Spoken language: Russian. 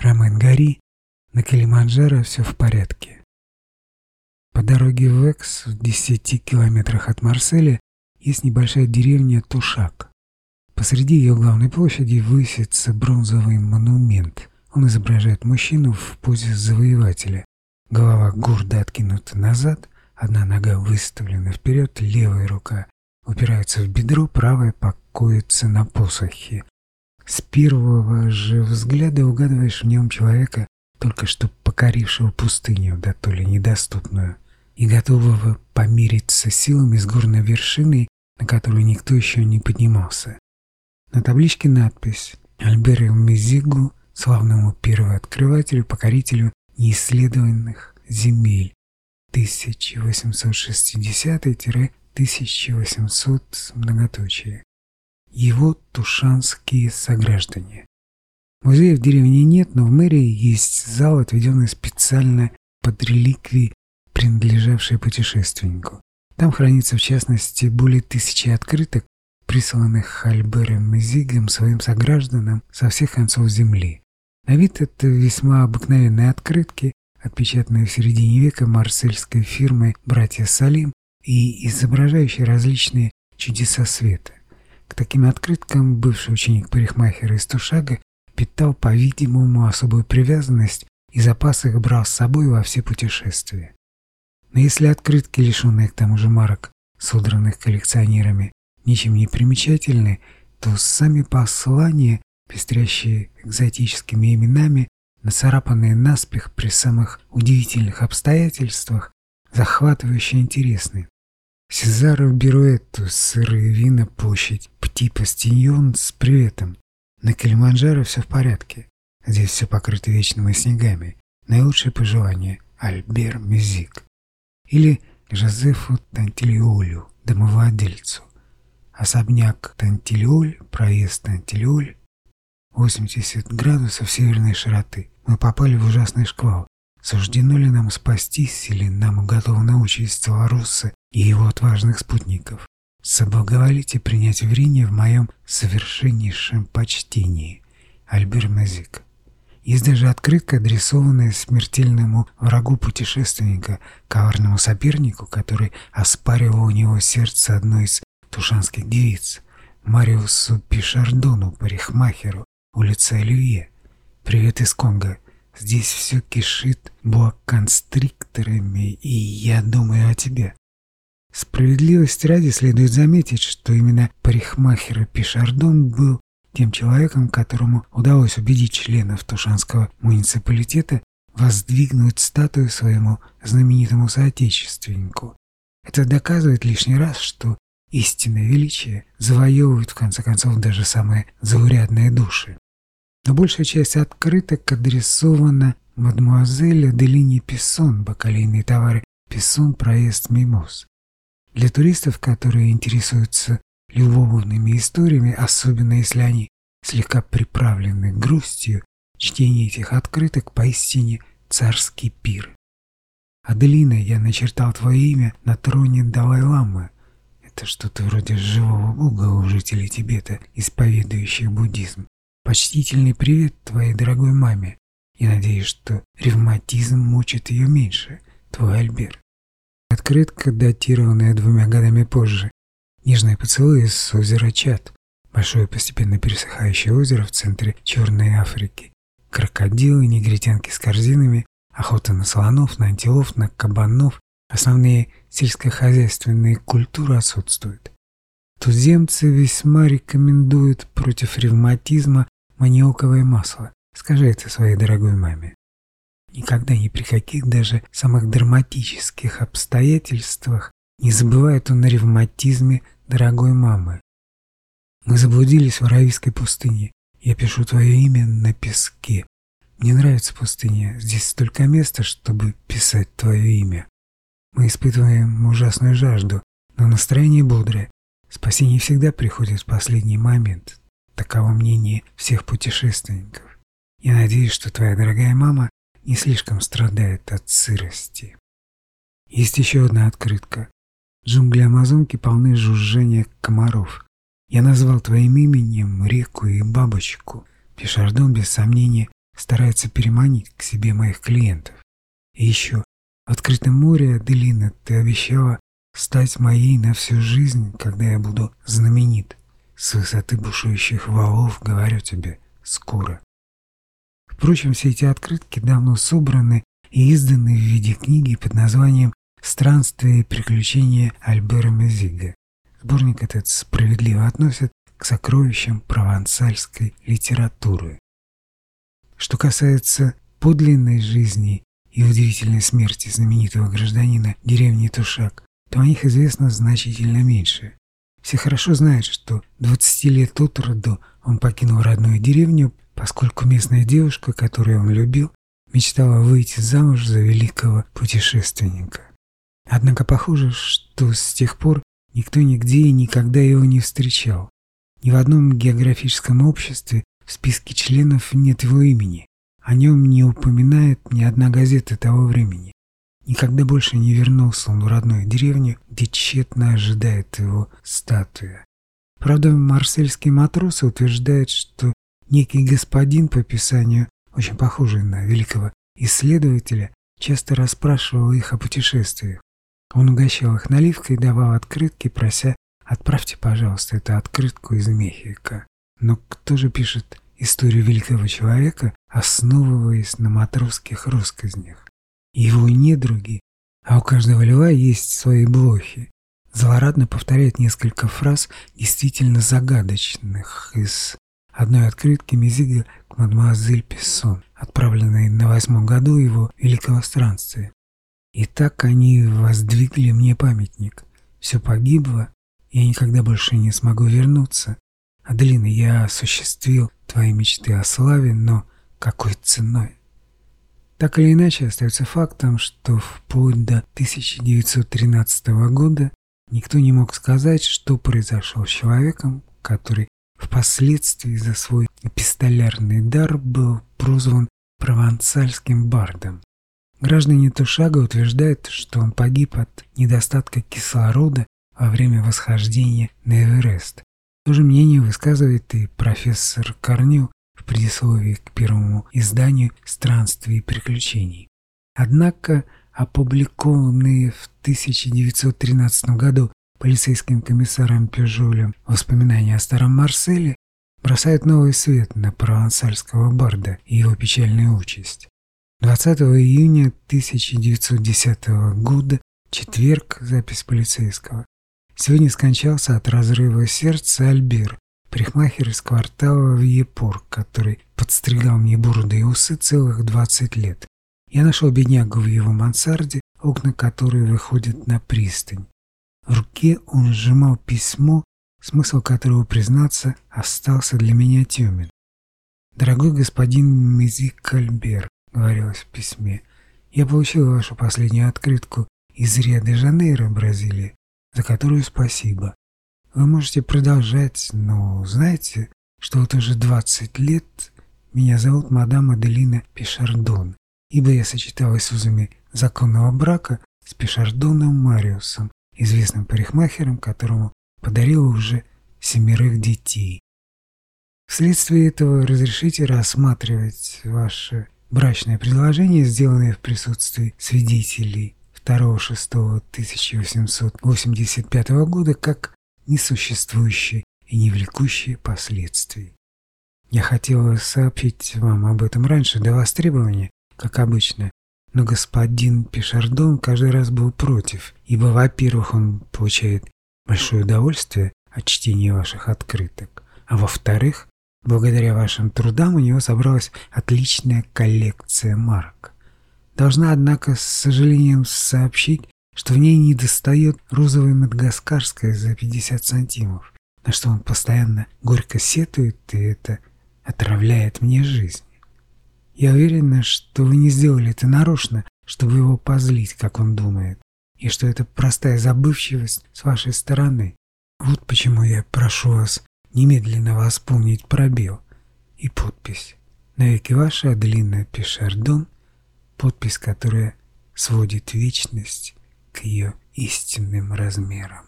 Ромен Гори, на Килиманджаро все в порядке. По дороге в Экс, в 10 километрах от Марселя, есть небольшая деревня Тушак. Посреди ее главной площади высится бронзовый монумент. Он изображает мужчину в позе завоевателя. Голова гордо откинута назад, одна нога выставлена вперед, левая рука упирается в бедро, правая покоится на посохе. С первого же взгляда угадываешь в нем человека, только что покорившего пустыню, да то ли недоступную, и готового помириться силами с горной вершиной, на которую никто еще не поднимался. На табличке надпись «Альберу Мезигу, славному первооткрывателю, покорителю неисследованных земель 1860-1800 многоточие» его тушанские сограждане. Музея в деревне нет, но в мэрии есть зал, отведенный специально под реликвии, принадлежавшие путешественнику. Там хранится, в частности, более тысячи открыток, присланных Альбером и Зигом своим согражданам со всех концов земли. На вид это весьма обыкновенные открытки, отпечатанные в середине века марсельской фирмой «Братья Салим» и изображающие различные чудеса света. К таким открыткам бывший ученик парикмахера из Тушага питал, по-видимому, особую привязанность и запас их брал с собой во все путешествия. Но если открытки, лишенные к тому же марок, содранных коллекционерами, ничем не примечательны, то сами послания, пестрящие экзотическими именами, нацарапанные наспех при самых удивительных обстоятельствах, захватывающе интересны. Сезаров Беруэту, сырые вина, площадь Пти-Пастиньон с приветом. На Килиманджаро все в порядке. Здесь все покрыто вечными снегами. Наилучшее пожелание – Альбер Мюзик. Или Жозефу Тантильолю, домовладельцу. Особняк Тантильоль, проезд Тантильоль, 80 градусов северной широты. Мы попали в ужасный шквал. Суждено ли нам спастись, или нам уготована участь Целорусса и его отважных спутников? Соблаговолите принять в Рине в моем совершеннейшем почтении. Альбер Мазик. Есть даже открытка, адресованная смертельному врагу путешественника, коварному сопернику, который оспаривал у него сердце одной из тушанских девиц, Мариусу Пишардону, парикмахеру, улица Оливье. Привет из Конго. Здесь все кишит боаконстрикторами, и я думаю о тебе. Справедливости ради следует заметить, что именно парикмахер Пишардон был тем человеком, которому удалось убедить членов Тушанского муниципалитета воздвигнуть статую своему знаменитому соотечественнику. Это доказывает лишний раз, что истинное величие завоевывает в конце концов даже самые заурядные души но большая часть открыток адресована мадмуазель Аделине Пессон, бакалейные товары Пессон, проезд Мимоз. Для туристов, которые интересуются любовными историями, особенно если они слегка приправлены грустью, чтение этих открыток поистине царский пир. Аделина, я начертал твое имя на троне Далай-ламы. Это что-то вроде живого бога у жителей Тибета, исповедующих буддизм. Почтительный привет твоей дорогой маме. Я надеюсь, что ревматизм мучит ее меньше. Твой Альбер. Открытка, датированная двумя годами позже. Нежные поцелуи с озера Чад. Большое постепенно пересыхающее озеро в центре Черной Африки. Крокодилы, негритянки с корзинами, охота на слонов, на антилов, на кабанов. Основные сельскохозяйственные культуры отсутствуют. Туземцы весьма рекомендуют против ревматизма маниоковое масло. Скажи это своей дорогой маме. Никогда ни при каких даже самых драматических обстоятельствах не забывает он о ревматизме дорогой мамы. Мы заблудились в Аравийской пустыне. Я пишу твое имя на песке. Мне нравится пустыня. Здесь столько места, чтобы писать твое имя. Мы испытываем ужасную жажду, но настроение бодрое. Спасение всегда приходит в последний момент. Таково мнение всех путешественников. Я надеюсь, что твоя дорогая мама не слишком страдает от сырости. Есть еще одна открытка. Джунгли Амазонки полны жужжания комаров. Я назвал твоим именем реку и бабочку. Пешардон, без сомнения, старается переманить к себе моих клиентов. И еще, в открытом море, Аделина, ты обещала стать моей на всю жизнь, когда я буду знаменит. С высоты бушующих валов, говорю тебе, скоро. Впрочем, все эти открытки давно собраны и изданы в виде книги под названием «Странствия и приключения Альбера Мезига». Сборник этот справедливо относят к сокровищам провансальской литературы. Что касается подлинной жизни и удивительной смерти знаменитого гражданина деревни Тушак, то о них известно значительно меньше. Все хорошо знают, что 20 лет от роду он покинул родную деревню, поскольку местная девушка, которую он любил, мечтала выйти замуж за великого путешественника. Однако похоже, что с тех пор никто нигде и никогда его не встречал. Ни в одном географическом обществе в списке членов нет его имени. О нем не упоминает ни одна газета того времени. Никогда больше не вернулся он в родную деревню, где тщетно ожидает его статуя. Правда, марсельские матросы утверждают, что некий господин по описанию, очень похожий на великого исследователя, часто расспрашивал их о путешествиях. Он угощал их наливкой и давал открытки, прося «отправьте, пожалуйста, эту открытку из Мехико». Но кто же пишет историю великого человека, основываясь на матросских россказнях? его недруги, а у каждого льва есть свои блохи. Злорадно повторяет несколько фраз, действительно загадочных, из одной открытки Мизига к мадемуазель Пессон, отправленной на восьмом году его великого странствия. И так они воздвигли мне памятник. Все погибло, я никогда больше не смогу вернуться. Аделина, я осуществил твои мечты о славе, но какой ценой? Так или иначе, остается фактом, что вплоть до 1913 года никто не мог сказать, что произошло с человеком, который впоследствии за свой эпистолярный дар был прозван провансальским бардом. Граждане Тушага утверждают, что он погиб от недостатка кислорода во время восхождения на Эверест. То же мнение высказывает и профессор Корню, предисловии к первому изданию «Странствий и приключений». Однако опубликованные в 1913 году полицейским комиссаром Пежолем воспоминания о старом Марселе бросают новый свет на провансальского барда и его печальную участь. 20 июня 1910 года, четверг, запись полицейского, сегодня скончался от разрыва сердца Альбер, Парикмахер из квартала в Епор, который подстригал мне бороды и усы целых 20 лет. Я нашел беднягу в его мансарде, окна которой выходят на пристань. В руке он сжимал письмо, смысл которого, признаться, остался для меня темен. «Дорогой господин Мези Кальбер», — говорилось в письме, — «я получил вашу последнюю открытку из Рио-де-Жанейро, Бразилии, за которую спасибо. Вы можете продолжать, но знаете, что вот уже 20 лет меня зовут мадам Аделина Пишардон, ибо я сочеталась узами законного брака с Пишардоном Мариусом, известным парикмахером, которому подарила уже семерых детей. Вследствие этого разрешите рассматривать ваше брачное предложение, сделанное в присутствии свидетелей 2-6-1885 года, как несуществующие и не влекущие последствий. Я хотела сообщить вам об этом раньше, до востребования, как обычно, но господин Пишардон каждый раз был против, ибо, во-первых, он получает большое удовольствие от чтения ваших открыток, а во-вторых, благодаря вашим трудам у него собралась отличная коллекция марок. Должна, однако, с сожалением сообщить, что в ней не достает розовой мадагаскарская за 50 сантимов, на что он постоянно горько сетует, и это отравляет мне жизнь. Я уверена, что вы не сделали это нарочно, чтобы его позлить, как он думает, и что это простая забывчивость с вашей стороны. Вот почему я прошу вас немедленно восполнить пробел и подпись. Навеки ваша Аделина Пишардон, подпись, которая сводит вечность к ее истинным размерам.